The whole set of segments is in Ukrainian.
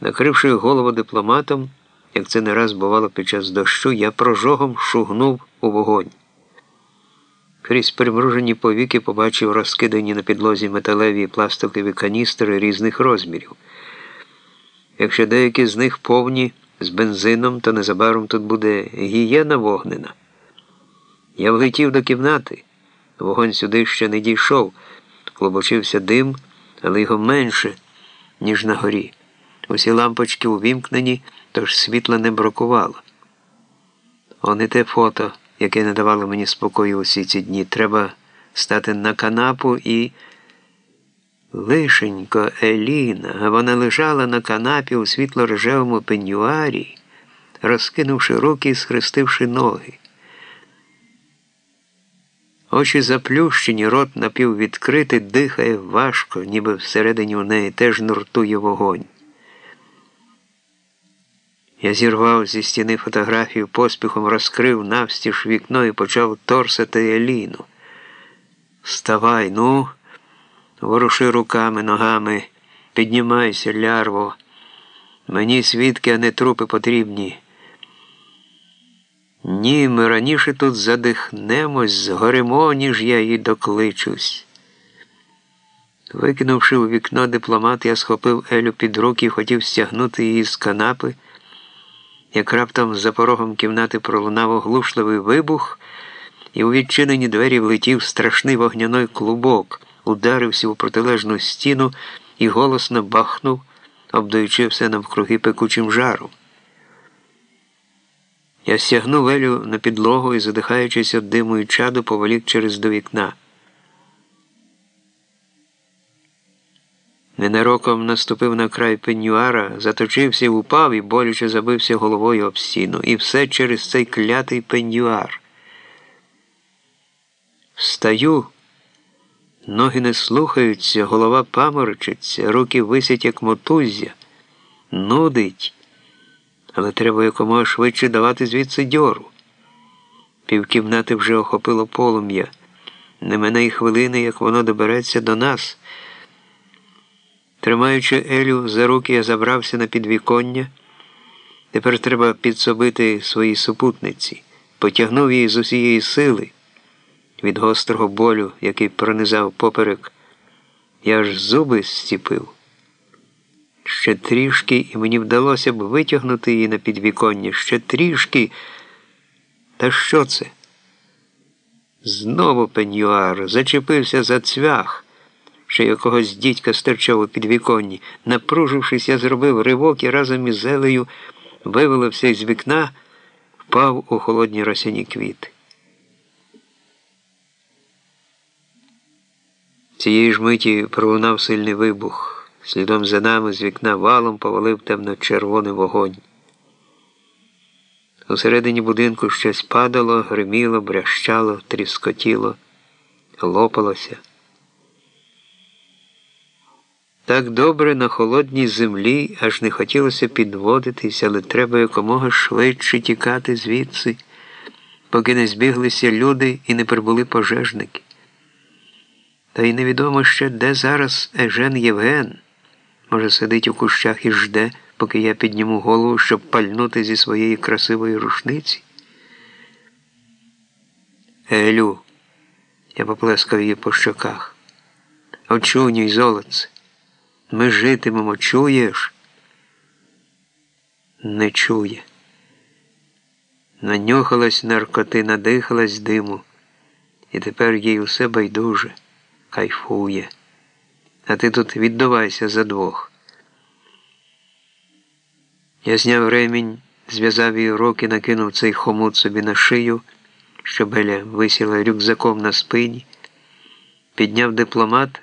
Накривши голову дипломатом, як це не раз бувало під час дощу, я прожогом шугнув у вогонь. Крізь примружені повіки побачив розкидані на підлозі металеві пластикові каністри різних розмірів. Якщо деякі з них повні з бензином, то незабаром тут буде гієна вогнена. Я влетів до кімнати, вогонь сюди ще не дійшов, клобочився дим, але його менше, ніж на горі. Усі лампочки увімкнені, тож світла не бракувало. О, не те фото, яке не давало мені спокою усі ці дні. Треба стати на канапу і. Лишенько Еліна, вона лежала на канапі у світло-рожевому пенюарі, розкинувши руки і схрестивши ноги. Очі заплющені, рот напіввідкритий, дихає важко, ніби всередині у неї теж нуртує вогонь. Я зірвав зі стіни фотографію, поспіхом розкрив навстіж вікно і почав торсати Еліну. Вставай, ну, воруши руками, ногами, піднімайся, лярво. Мені свідки, а не трупи потрібні. Ні, ми раніше тут задихнемось, згоримо, ніж я їй докличусь. Викинувши у вікно дипломат, я схопив Елю під руки і хотів стягнути її з канапи як раптом за порогом кімнати пролунав оглушливий вибух, і у відчинені двері влетів страшний вогняний клубок, ударився у протилежну стіну і голосно бахнув, обдаючи все навкруги пекучим жаром. Я стягнув Елю на підлогу і, задихаючись від диму і чаду, поволік через до вікна. Ненароком наступив на край пенюара, заточився, упав і боляче забився головою об стіну. І все через цей клятий пенюар. Встаю, ноги не слухаються, голова паморочиться, руки висять, як мотуззя, нудить, але треба якомога швидше давати звідси дьору. Півкімнати вже охопило полум'я. Не мене й хвилини, як воно добереться до нас. Тримаючи Елю за руки, я забрався на підвіконня. Тепер треба підсобити своїй супутниці, потягнув її з усієї сили від гострого болю, який пронизав поперек. Я аж зуби зціпив. Ще трішки, і мені вдалося б витягнути її на підвіконня. Ще трішки. Та що це? Знову пенюар зачепився за цвях що якогось дідька стирчав у підвіконні. Напружившись, я зробив ривок і разом із зелею вивелився із вікна, впав у холодні росяні квіти. Цієї ж миті пролунав сильний вибух. Слідом за нами з вікна валом повалив темно-червоний вогонь. Усередині будинку щось падало, гриміло, брящало, тріскотіло, лопалося. Так добре на холодній землі аж не хотілося підводитись, але треба якомога швидше тікати звідси, поки не збіглися люди і не прибули пожежники. Та й невідомо ще, де зараз Ежен Євген. Може, сидить у кущах і жде, поки я підніму голову, щоб пальнути зі своєї красивої рушниці. Елю, я поплескав її по щоках. Очунюй, золоце. Ми житимемо, чуєш? Не чує. Нанюхалась наркоти, надихалась диму, і тепер їй усе байдуже, кайфує. А ти тут віддавайся за двох. Я зняв ремінь, зв'язав її руки, накинув цей хомут собі на шию, що Беля висіла рюкзаком на спині, підняв дипломат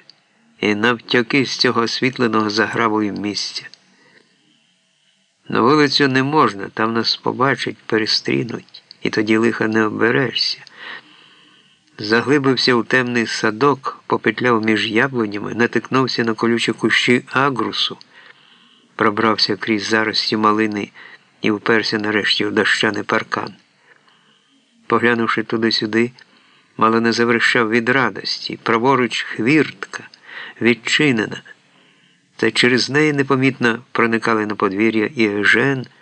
і навтяки з цього освітленого загравою місця. На вулицю не можна, там нас побачать, перестрінуть, і тоді лиха не оберешся. Заглибився у темний садок, попетляв між яблунями, натикнувся на колючі кущі агрусу, пробрався крізь зарості малини і вперся нарешті в дощаний паркан. Поглянувши туди-сюди, мало не завершав від радості, праворуч хвіртка відчинена. та через неї непомітно проникали на подвір'я і Ежен,